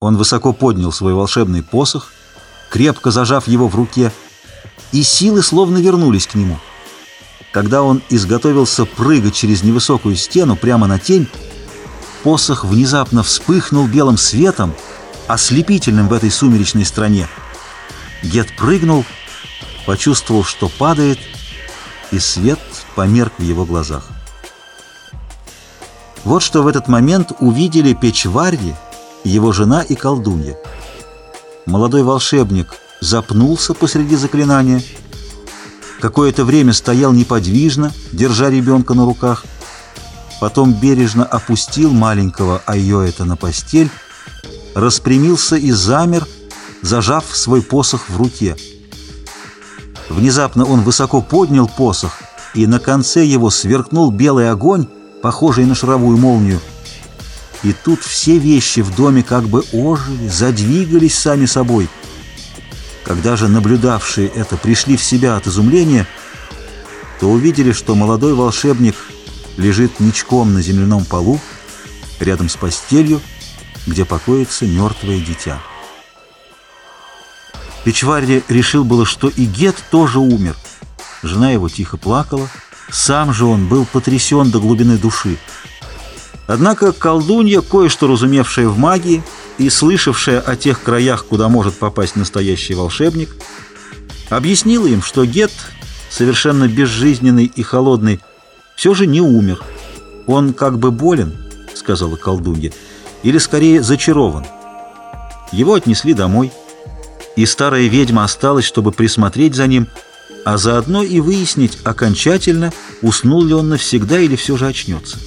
Он высоко поднял свой волшебный посох, крепко зажав его в руке, и силы словно вернулись к нему. Когда он изготовился прыгать через невысокую стену прямо на тень, посох внезапно вспыхнул белым светом, ослепительным в этой сумеречной стране. Гет прыгнул, почувствовал, что падает, и свет померк в его глазах. Вот что в этот момент увидели Печварьи, его жена и колдунья. Молодой волшебник запнулся посреди заклинания, какое-то время стоял неподвижно, держа ребенка на руках, потом бережно опустил маленького Айоэта на постель, распрямился и замер, зажав свой посох в руке. Внезапно он высоко поднял посох, и на конце его сверкнул белый огонь, похожий на шаровую молнию. И тут все вещи в доме как бы ожили, задвигались сами собой. Когда же наблюдавшие это пришли в себя от изумления, то увидели, что молодой волшебник лежит ничком на земляном полу, рядом с постелью, где покоится мертвое дитя. Печварри решил было, что и Гет тоже умер. Жена его тихо плакала, сам же он был потрясен до глубины души. Однако колдунья, кое-что разумевшая в магии и слышавшая о тех краях, куда может попасть настоящий волшебник, объяснила им, что Гет, совершенно безжизненный и холодный, все же не умер. Он как бы болен, сказала колдунья, или скорее зачарован. Его отнесли домой, и старая ведьма осталась, чтобы присмотреть за ним, а заодно и выяснить окончательно, уснул ли он навсегда или все же очнется.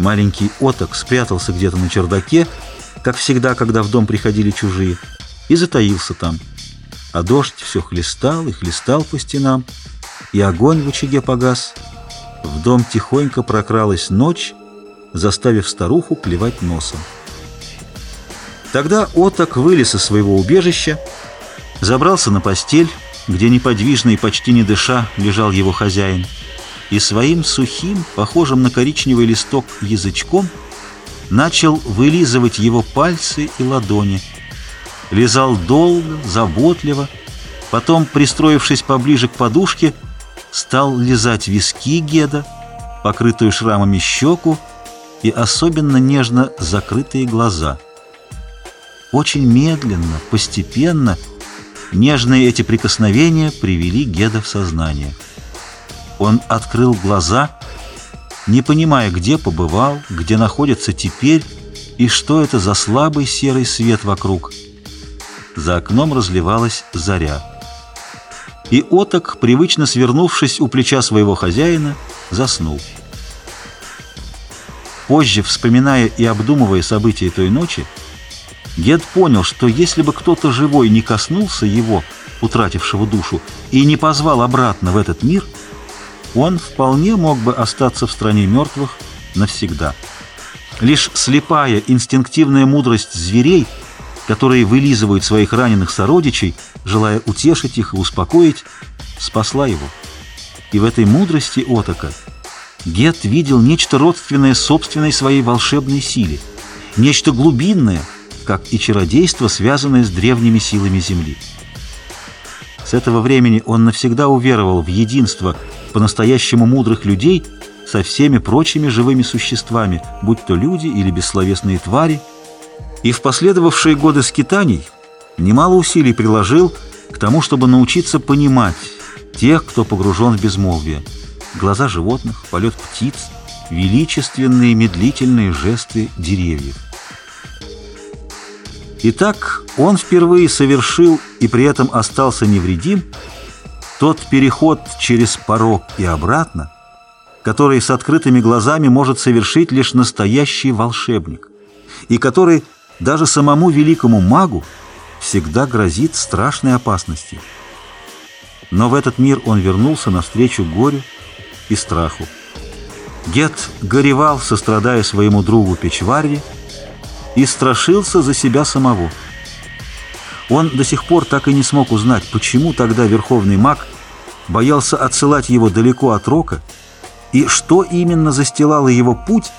Маленький оток спрятался где-то на чердаке, как всегда, когда в дом приходили чужие, и затаился там. А дождь все хлестал и хлестал по стенам, и огонь в очаге погас. В дом тихонько прокралась ночь, заставив старуху клевать носом. Тогда оток вылез из своего убежища, забрался на постель, где неподвижно и почти не дыша лежал его хозяин, и своим сухим, похожим на коричневый листок язычком, начал вылизывать его пальцы и ладони. Лизал долго, заботливо, потом, пристроившись поближе к подушке, стал лизать виски Геда, покрытую шрамами щеку и особенно нежно закрытые глаза. Очень медленно, постепенно, нежные эти прикосновения привели Геда в сознание. Он открыл глаза, не понимая, где побывал, где находится теперь и что это за слабый серый свет вокруг. За окном разливалась заря. И оток, привычно свернувшись у плеча своего хозяина, заснул. Позже, вспоминая и обдумывая события той ночи, Гед понял, что если бы кто-то живой не коснулся его, утратившего душу, и не позвал обратно в этот мир – он вполне мог бы остаться в стране мертвых навсегда. Лишь слепая инстинктивная мудрость зверей, которые вылизывают своих раненых сородичей, желая утешить их и успокоить, спасла его. И в этой мудрости Отока Гет видел нечто родственное собственной своей волшебной силе, нечто глубинное, как и чародейство, связанное с древними силами Земли. С этого времени он навсегда уверовал в единство по-настоящему мудрых людей со всеми прочими живыми существами, будь то люди или бессловесные твари, и в последовавшие годы скитаний немало усилий приложил к тому, чтобы научиться понимать тех, кто погружен в безмолвие. Глаза животных, полет птиц, величественные медлительные жесты деревьев. Итак, он впервые совершил и при этом остался невредим тот переход через порог и обратно, который с открытыми глазами может совершить лишь настоящий волшебник, и который даже самому великому магу всегда грозит страшной опасностью. Но в этот мир он вернулся навстречу горю и страху. Гет горевал, сострадая своему другу Печварье, и страшился за себя самого. Он до сих пор так и не смог узнать, почему тогда верховный маг боялся отсылать его далеко от Рока, и что именно застилало его путь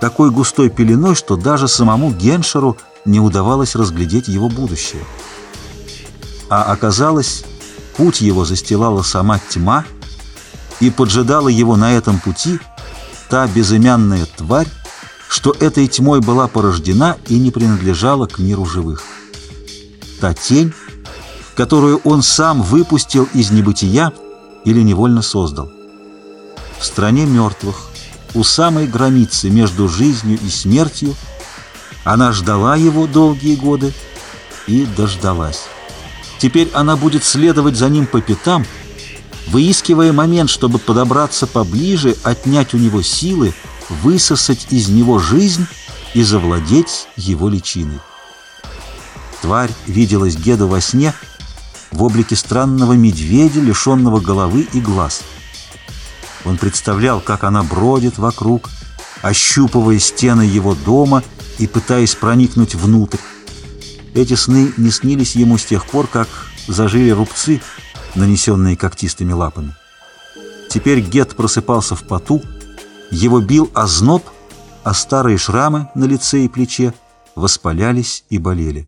такой густой пеленой, что даже самому Геншеру не удавалось разглядеть его будущее. А оказалось, путь его застилала сама тьма, и поджидала его на этом пути та безымянная тварь, что этой тьмой была порождена и не принадлежала к миру живых. Та тень, которую он сам выпустил из небытия или невольно создал. В стране мертвых, у самой границы между жизнью и смертью, она ждала его долгие годы и дождалась. Теперь она будет следовать за ним по пятам, выискивая момент, чтобы подобраться поближе, отнять у него силы, высосать из него жизнь и завладеть его личиной. Тварь виделась Геду во сне в облике странного медведя, лишенного головы и глаз. Он представлял, как она бродит вокруг, ощупывая стены его дома и пытаясь проникнуть внутрь. Эти сны не снились ему с тех пор, как зажили рубцы, нанесенные когтистыми лапами. Теперь Гет просыпался в поту, его бил озноб, а старые шрамы на лице и плече воспалялись и болели.